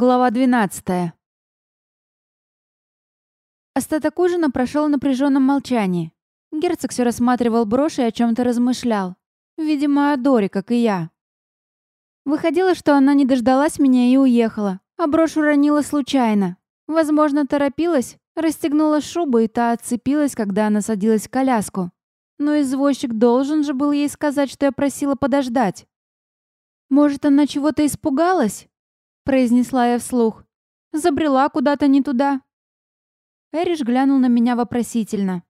Глава 12. Остаток ужина прошел в напряженном молчании. Герцог все рассматривал брошь и о чем-то размышлял. Видимо, о Доре, как и я. Выходило, что она не дождалась меня и уехала, а брошь уронила случайно. Возможно, торопилась, расстегнула шубу, и та отцепилась, когда она садилась в коляску. Но извозчик должен же был ей сказать, что я просила подождать. Может, она чего-то испугалась? Произнесла я вслух. Забрела куда-то не туда. Эриш глянул на меня вопросительно.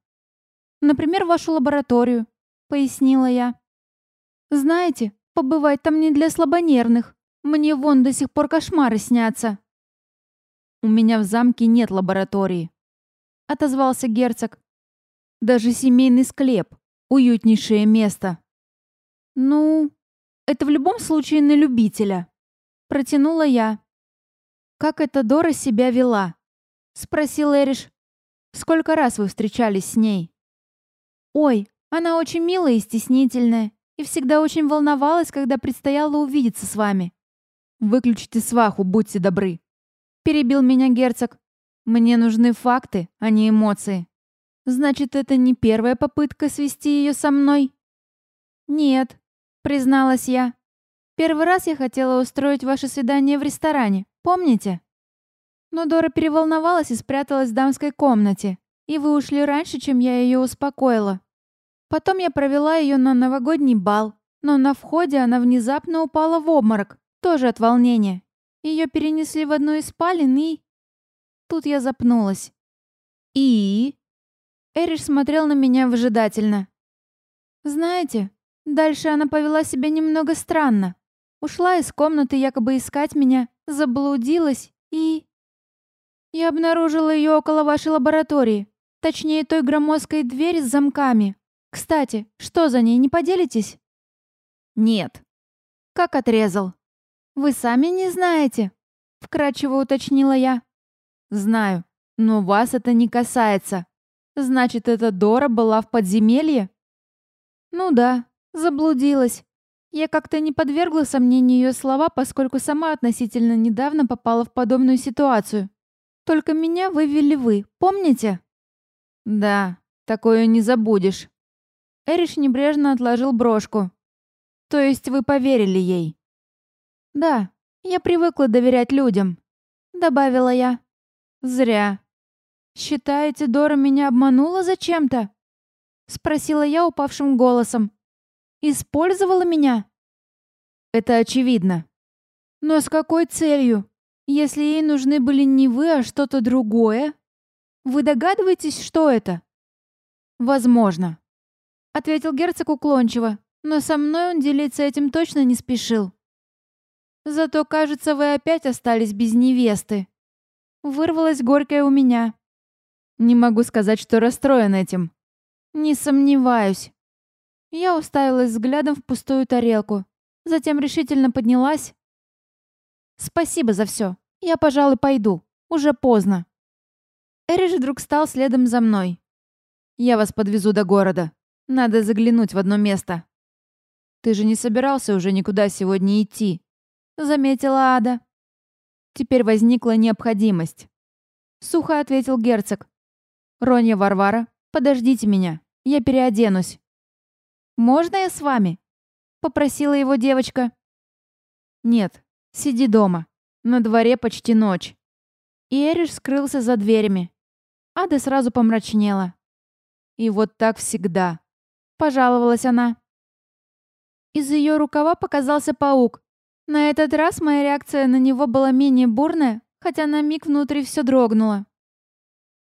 «Например, вашу лабораторию», — пояснила я. «Знаете, побывать там не для слабонервных. Мне вон до сих пор кошмары снятся». «У меня в замке нет лаборатории», — отозвался герцог. «Даже семейный склеп — уютнейшее место». «Ну, это в любом случае на любителя», Протянула я. «Как эта Дора себя вела?» Спросил Эриш. «Сколько раз вы встречались с ней?» «Ой, она очень милая и стеснительная, и всегда очень волновалась, когда предстояло увидеться с вами». «Выключите сваху, будьте добры», — перебил меня герцог. «Мне нужны факты, а не эмоции. Значит, это не первая попытка свести ее со мной?» «Нет», — призналась я. Первый раз я хотела устроить ваше свидание в ресторане, помните? Но Дора переволновалась и спряталась в дамской комнате, и вы ушли раньше, чем я ее успокоила. Потом я провела ее на новогодний бал, но на входе она внезапно упала в обморок, тоже от волнения. Ее перенесли в одну из спален и... Тут я запнулась. «И?» Эриш смотрел на меня выжидательно. «Знаете, дальше она повела себя немного странно. Ушла из комнаты якобы искать меня, заблудилась и... Я обнаружила ее около вашей лаборатории. Точнее, той громоздкой двери с замками. Кстати, что за ней, не поделитесь? Нет. Как отрезал? Вы сами не знаете? Вкратчиво уточнила я. Знаю, но вас это не касается. Значит, эта Дора была в подземелье? Ну да, заблудилась. Я как-то не подвергла сомнению ее слова, поскольку сама относительно недавно попала в подобную ситуацию. Только меня вывели вы, помните? Да, такое не забудешь. Эриш небрежно отложил брошку. То есть вы поверили ей? Да, я привыкла доверять людям, добавила я. Зря. Считаете, Дора меня обманула зачем-то? Спросила я упавшим голосом. Использовала меня? Это очевидно. Но с какой целью? Если ей нужны были не вы, а что-то другое? Вы догадываетесь, что это? Возможно. Ответил герцог уклончиво, но со мной он делиться этим точно не спешил. Зато, кажется, вы опять остались без невесты. Вырвалось горькое у меня. Не могу сказать, что расстроен этим. Не сомневаюсь. Я уставилась взглядом в пустую тарелку. Затем решительно поднялась. «Спасибо за все. Я, пожалуй, пойду. Уже поздно». Эриш вдруг стал следом за мной. «Я вас подвезу до города. Надо заглянуть в одно место». «Ты же не собирался уже никуда сегодня идти», — заметила Ада. Теперь возникла необходимость. Сухо ответил герцог. «Ронья Варвара, подождите меня. Я переоденусь». «Можно я с вами?» — попросила его девочка. «Нет, сиди дома. На дворе почти ночь». И Эриш скрылся за дверями. Ада сразу помрачнела. «И вот так всегда», — пожаловалась она. Из ее рукава показался паук. На этот раз моя реакция на него была менее бурная, хотя на миг внутри все дрогнуло.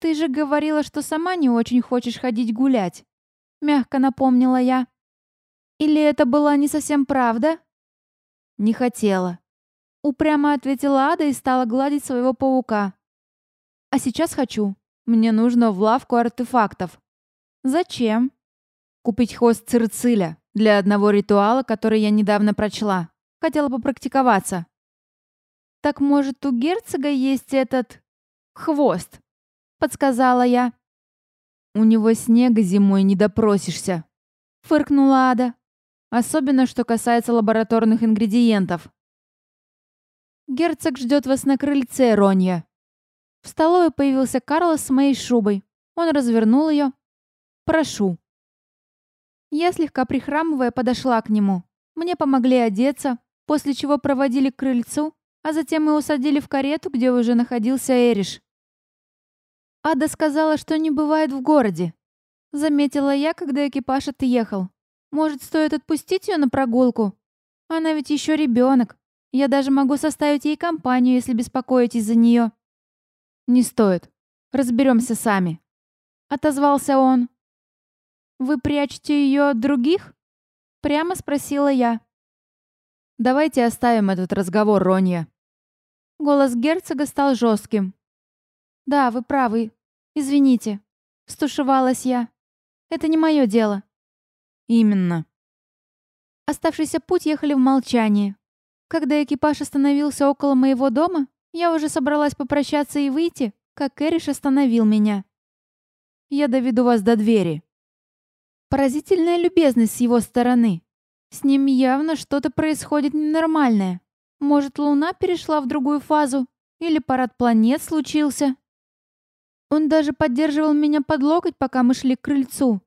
«Ты же говорила, что сама не очень хочешь ходить гулять», — мягко напомнила я. Или это была не совсем правда? Не хотела. Упрямо ответила Ада и стала гладить своего паука. А сейчас хочу. Мне нужно в лавку артефактов. Зачем? Купить хвост Цирциля для одного ритуала, который я недавно прочла. Хотела попрактиковаться. Так может, у герцога есть этот... хвост? Подсказала я. У него снега зимой не допросишься. Фыркнула Ада. Особенно, что касается лабораторных ингредиентов. Герцог ждет вас на крыльце, Ронья». В столовой появился Карлос с моей шубой. Он развернул ее. «Прошу». Я, слегка прихрамывая, подошла к нему. Мне помогли одеться, после чего проводили к крыльцу, а затем мы усадили в карету, где уже находился Эриш. Ада сказала, что не бывает в городе. Заметила я, когда экипаж отъехал. Может, стоит отпустить ее на прогулку? Она ведь еще ребенок. Я даже могу составить ей компанию, если беспокоитесь за нее. Не стоит. Разберемся сами. Отозвался он. Вы прячете ее от других? Прямо спросила я. Давайте оставим этот разговор, Ронья. Голос герцога стал жестким. Да, вы правы. Извините. Стушевалась я. Это не мое дело. Именно. Оставшийся путь ехали в молчании. Когда экипаж остановился около моего дома, я уже собралась попрощаться и выйти, как Эриш остановил меня. «Я доведу вас до двери». Поразительная любезность с его стороны. С ним явно что-то происходит ненормальное. Может, Луна перешла в другую фазу? Или парад планет случился? Он даже поддерживал меня под локоть, пока мы шли к крыльцу.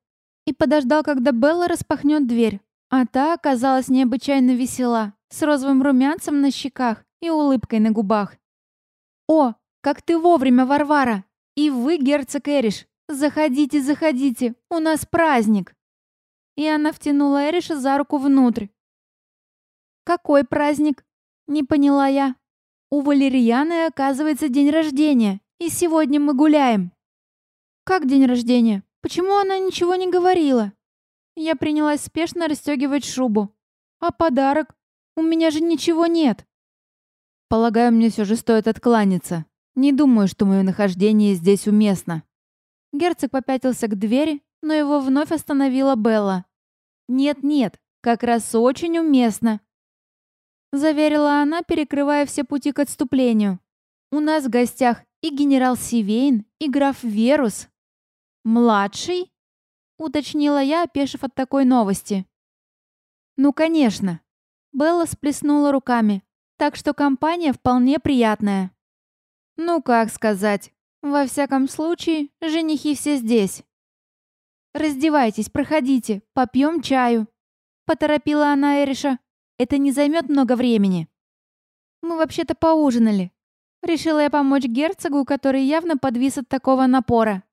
И подождал, когда Белла распахнет дверь. А та оказалась необычайно весела с розовым румянцем на щеках и улыбкой на губах. «О, как ты вовремя, Варвара! И вы, герцог Эриш! Заходите, заходите, у нас праздник!» И она втянула Эриша за руку внутрь. «Какой праздник?» — не поняла я. «У Валерьяны, оказывается, день рождения, и сегодня мы гуляем». «Как день рождения? Почему она ничего не говорила?» Я принялась спешно расстегивать шубу. «А подарок? У меня же ничего нет. Полагаю, мне все же стоит откланяться. Не думаю, что мое нахождение здесь уместно. Герцог попятился к двери, но его вновь остановила Белла. «Нет-нет, как раз очень уместно», — заверила она, перекрывая все пути к отступлению. «У нас в гостях и генерал Сивейн, и граф Верус». «Младший?» — уточнила я, опешив от такой новости. «Ну, конечно. Белла сплеснула руками, так что компания вполне приятная. Ну, как сказать, во всяком случае, женихи все здесь. «Раздевайтесь, проходите, попьем чаю», — поторопила она Эриша. «Это не займет много времени». «Мы вообще-то поужинали». Решила я помочь герцогу, который явно подвис от такого напора.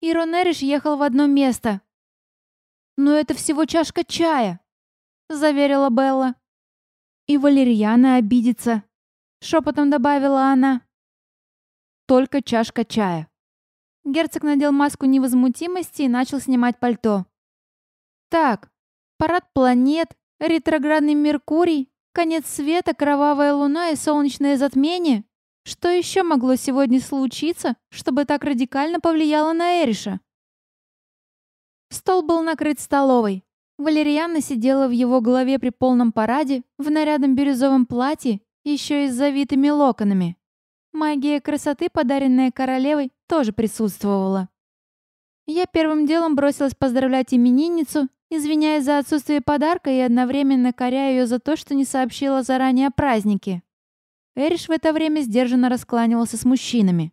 И Рон Эриш ехал в одно место. «Но это всего чашка чая», — заверила Белла. И Валерьяна обидится. Шепотом добавила она. Только чашка чая. Герцог надел маску невозмутимости и начал снимать пальто. Так, парад планет, ретроградный Меркурий, конец света, кровавая луна и солнечное затмение. Что еще могло сегодня случиться, чтобы так радикально повлияло на Эриша? Стол был накрыт столовой. Валерьяна сидела в его голове при полном параде, в нарядном бирюзовом платье, еще и с завитыми локонами. Магия красоты, подаренная королевой, тоже присутствовала. Я первым делом бросилась поздравлять именинницу, извиняясь за отсутствие подарка и одновременно коряя ее за то, что не сообщила заранее о празднике. Эриш в это время сдержанно раскланивался с мужчинами.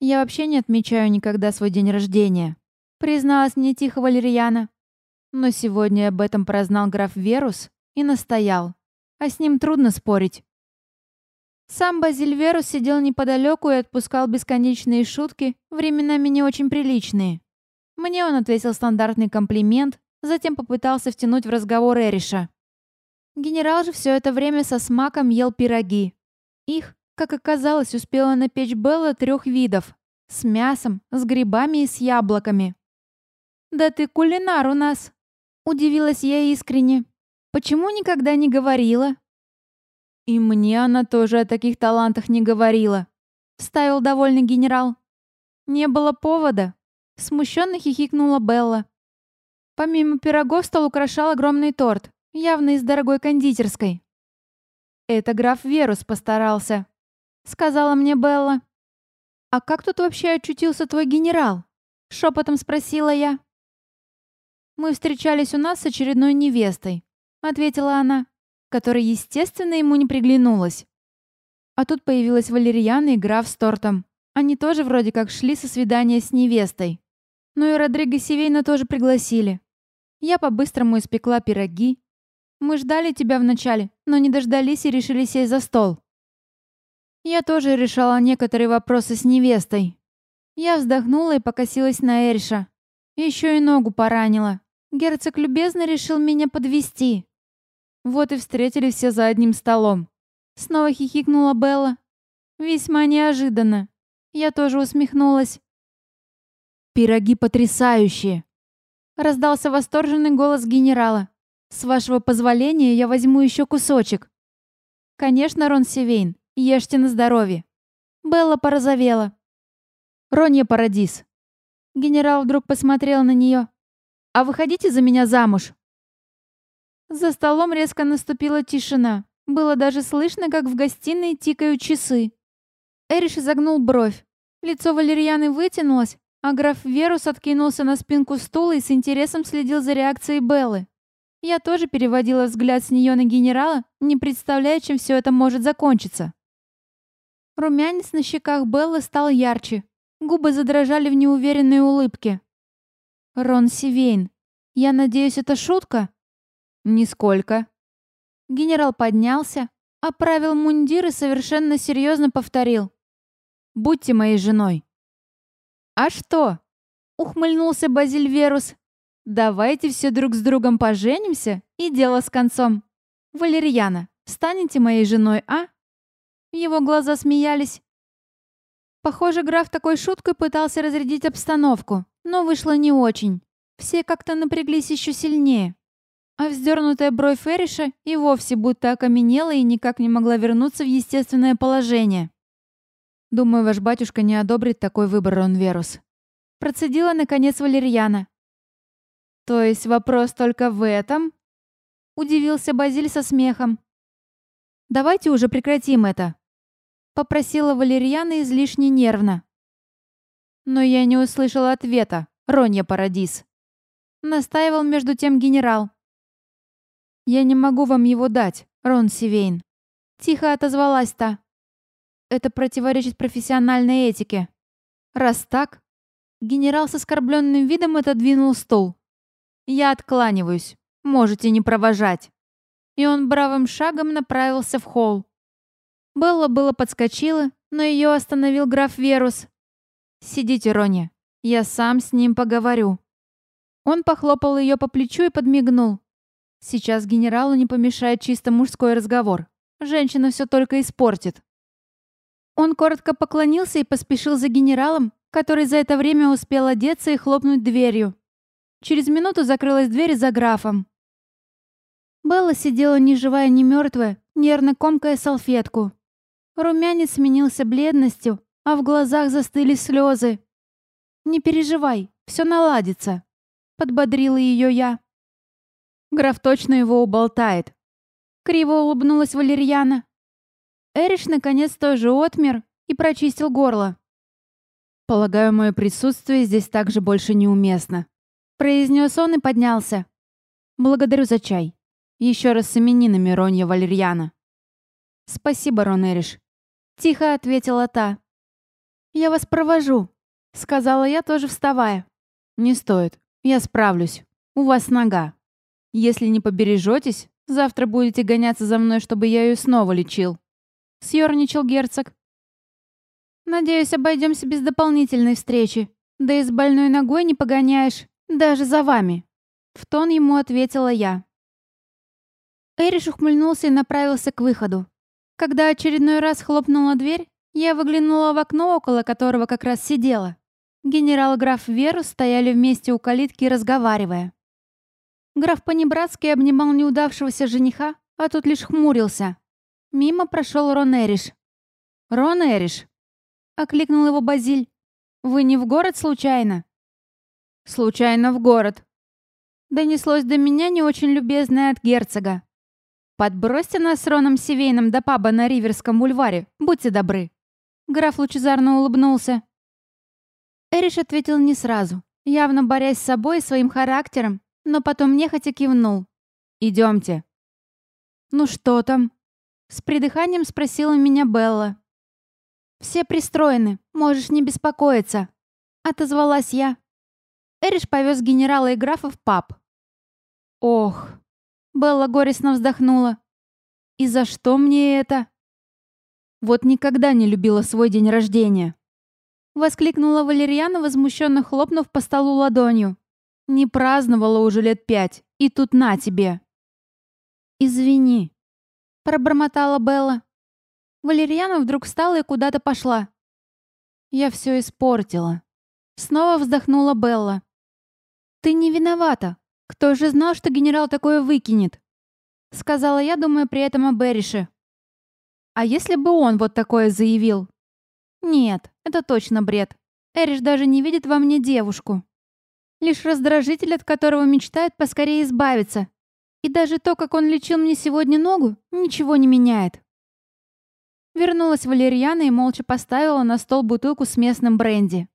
«Я вообще не отмечаю никогда свой день рождения», призналась мне тихо Валерьяна. Но сегодня об этом прознал граф Верус и настоял. А с ним трудно спорить. Сам Базиль Верус сидел неподалеку и отпускал бесконечные шутки, временами не очень приличные. Мне он ответил стандартный комплимент, затем попытался втянуть в разговор Эриша. Генерал же все это время со смаком ел пироги. Их, как оказалось, успела напечь Белла трех видов. С мясом, с грибами и с яблоками. «Да ты кулинар у нас!» Удивилась я искренне. Почему никогда не говорила? И мне она тоже о таких талантах не говорила. Вставил довольный генерал. Не было повода. Смущенно хихикнула Белла. Помимо пирогов стол украшал огромный торт, явно из дорогой кондитерской. «Это граф Верус постарался», — сказала мне Белла. «А как тут вообще очутился твой генерал?» — шепотом спросила я. «Мы встречались у нас с очередной невестой», — ответила она, которая, естественно, ему не приглянулась. А тут появилась Валерьяна и граф с тортом. Они тоже вроде как шли со свидания с невестой. Ну и Родриго Сивейна тоже пригласили. Я по-быстрому испекла пироги. Мы ждали тебя вначале, но не дождались и решили сесть за стол. Я тоже решала некоторые вопросы с невестой. Я вздохнула и покосилась на Эриша. Еще и ногу поранила. Герцог любезно решил меня подвести. Вот и встретились все за одним столом. Снова хихикнула Белла. Весьма неожиданно. Я тоже усмехнулась. «Пироги потрясающие!» Раздался восторженный голос генерала. «С вашего позволения я возьму еще кусочек». «Конечно, Рон Севейн, ешьте на здоровье». Белла порозовела. «Ронья Парадис». Генерал вдруг посмотрел на нее. «А вы хотите за меня замуж?» За столом резко наступила тишина. Было даже слышно, как в гостиной тикают часы. Эриш изогнул бровь. Лицо Валерьяны вытянулось, а граф Верус откинулся на спинку стула и с интересом следил за реакцией Беллы. Я тоже переводила взгляд с нее на генерала, не представляя, чем все это может закончиться. Румянец на щеках Беллы стал ярче. Губы задрожали в неуверенной улыбке. «Рон Сивейн, я надеюсь, это шутка?» «Нисколько». Генерал поднялся, оправил мундир и совершенно серьезно повторил. «Будьте моей женой». «А что?» — ухмыльнулся Базиль Верус. «Давайте все друг с другом поженимся и дело с концом. Валерьяна, станете моей женой, а?» Его глаза смеялись. Похоже, граф такой шуткой пытался разрядить обстановку, но вышло не очень. Все как-то напряглись еще сильнее. А вздернутая бровь Ферриша и вовсе будто окаменела и никак не могла вернуться в естественное положение. «Думаю, ваш батюшка не одобрит такой выбор, Ронверус». Процедила, наконец, Валерьяна. «То есть вопрос только в этом?» Удивился Базиль со смехом. «Давайте уже прекратим это», — попросила Валерьяна излишне нервно. Но я не услышала ответа, Ронья Парадис. Настаивал между тем генерал. «Я не могу вам его дать, Рон Сивейн». Тихо отозвалась та. «Это противоречит профессиональной этике. Раз так...» Генерал с оскорбленным видом отодвинул стул. «Я откланиваюсь. Можете не провожать». И он бравым шагом направился в холл. Белла было подскочила, но ее остановил граф Верус. «Сидите, Рони. Я сам с ним поговорю». Он похлопал ее по плечу и подмигнул. Сейчас генералу не помешает чисто мужской разговор. Женщина все только испортит. Он коротко поклонился и поспешил за генералом, который за это время успел одеться и хлопнуть дверью. Через минуту закрылась дверь за графом. Белла сидела ни живая, ни мертвая, нервно комкая салфетку. Румянец сменился бледностью, а в глазах застыли слезы. «Не переживай, все наладится», — подбодрила ее я. Граф точно его уболтает. Криво улыбнулась Валерьяна. Эриш наконец тоже отмер и прочистил горло. «Полагаю, мое присутствие здесь также больше неуместно», — произнес он и поднялся. «Благодарю за чай. Еще раз с именинами, Ронья Валерьяна». «Спасибо, Рон Эриш», — тихо ответила та. «Я вас провожу», — сказала я, тоже вставая. «Не стоит. Я справлюсь. У вас нога». Если не побережетесь, завтра будете гоняться за мной, чтобы я ее снова лечил. Съерничал герцог. Надеюсь, обойдемся без дополнительной встречи. Да и с больной ногой не погоняешь, даже за вами. В тон ему ответила я. Эриш ухмыльнулся и направился к выходу. Когда очередной раз хлопнула дверь, я выглянула в окно, около которого как раз сидела. Генерал граф Верус стояли вместе у калитки, разговаривая. Граф Панибратский обнимал неудавшегося жениха, а тот лишь хмурился. Мимо прошел Рон Эриш. «Рон Эриш!» — окликнул его Базиль. «Вы не в город случайно?» «Случайно в город». Донеслось до меня не очень любезное от герцога. «Подбросьте нас с Роном Сивейном до паба на Риверском бульваре, будьте добры». Граф лучезарно улыбнулся. Эриш ответил не сразу, явно борясь с собой и своим характером, но потом нехотя кивнул. «Идемте». «Ну что там?» С придыханием спросила меня Белла. «Все пристроены, можешь не беспокоиться», — отозвалась я. Эриш повез генерала и графа в паб. «Ох», — Белла горестно вздохнула. «И за что мне это?» «Вот никогда не любила свой день рождения», — воскликнула Валерьяна, возмущенно хлопнув по столу ладонью. «Не праздновала уже лет пять, и тут на тебе». «Извини», — пробормотала Белла. Валерьяна вдруг встала и куда-то пошла. «Я все испортила». Снова вздохнула Белла. «Ты не виновата. Кто же знал, что генерал такое выкинет?» Сказала я, думая при этом о Берише. «А если бы он вот такое заявил?» «Нет, это точно бред. Эриш даже не видит во мне девушку. Лишь раздражитель, от которого мечтает поскорее избавиться. И даже то, как он лечил мне сегодня ногу, ничего не меняет». Вернулась Валерьяна и молча поставила на стол бутылку с местным бренди.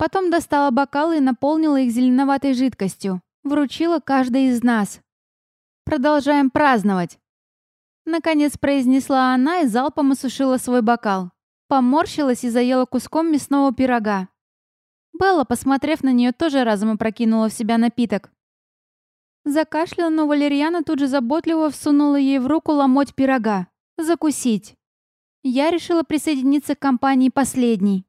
Потом достала бокалы и наполнила их зеленоватой жидкостью. Вручила каждой из нас. «Продолжаем праздновать!» Наконец произнесла она и залпом осушила свой бокал. Поморщилась и заела куском мясного пирога. Белла, посмотрев на нее, тоже разом опрокинула в себя напиток. Закашляла, но Валерьяна тут же заботливо всунула ей в руку ломоть пирога. Закусить. Я решила присоединиться к компании последней.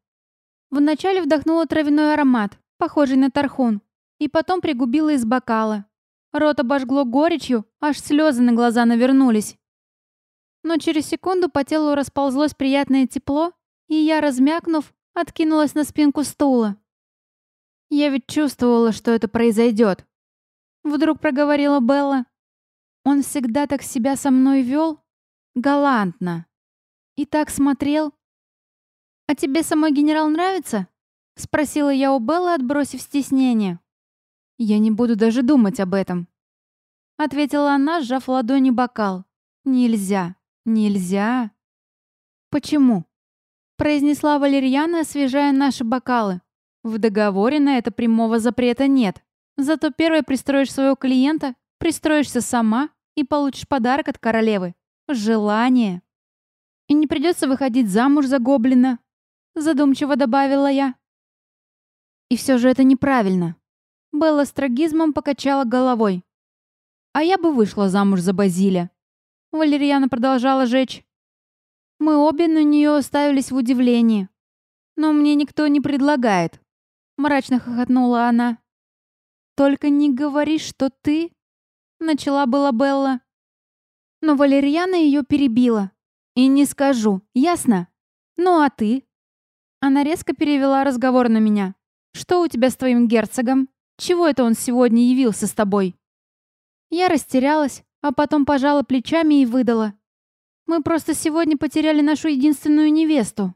Вначале вдохнула травяной аромат, похожий на тархун, и потом пригубила из бокала. Рот обожгло горечью, аж слезы на глаза навернулись. Но через секунду по телу расползлось приятное тепло, и я, размякнув, откинулась на спинку стула. Я ведь чувствовала, что это произойдет. Вдруг проговорила Белла. Он всегда так себя со мной вел? Галантно. И так смотрел. «А тебе самой генерал нравится?» — спросила я у Беллы, отбросив стеснение. «Я не буду даже думать об этом», — ответила она, сжав ладони бокал. «Нельзя, нельзя». «Почему?» — произнесла Валерьяна, освежая наши бокалы. «В договоре на это прямого запрета нет. Зато первой пристроишь своего клиента, пристроишься сама и получишь подарок от королевы. Желание». И не придется выходить замуж за гоблина. Задумчиво добавила я. И все же это неправильно. Белла с трагизмом покачала головой. А я бы вышла замуж за Базиля. Валерьяна продолжала жечь. Мы обе на нее оставились в удивлении. Но мне никто не предлагает. Мрачно хохотнула она. «Только не говори, что ты...» Начала была Белла. Но Валерьяна ее перебила. И не скажу, ясно? Ну а ты? Она резко перевела разговор на меня. Что у тебя с твоим герцогом? Чего это он сегодня явился с тобой? Я растерялась, а потом пожала плечами и выдала. Мы просто сегодня потеряли нашу единственную невесту.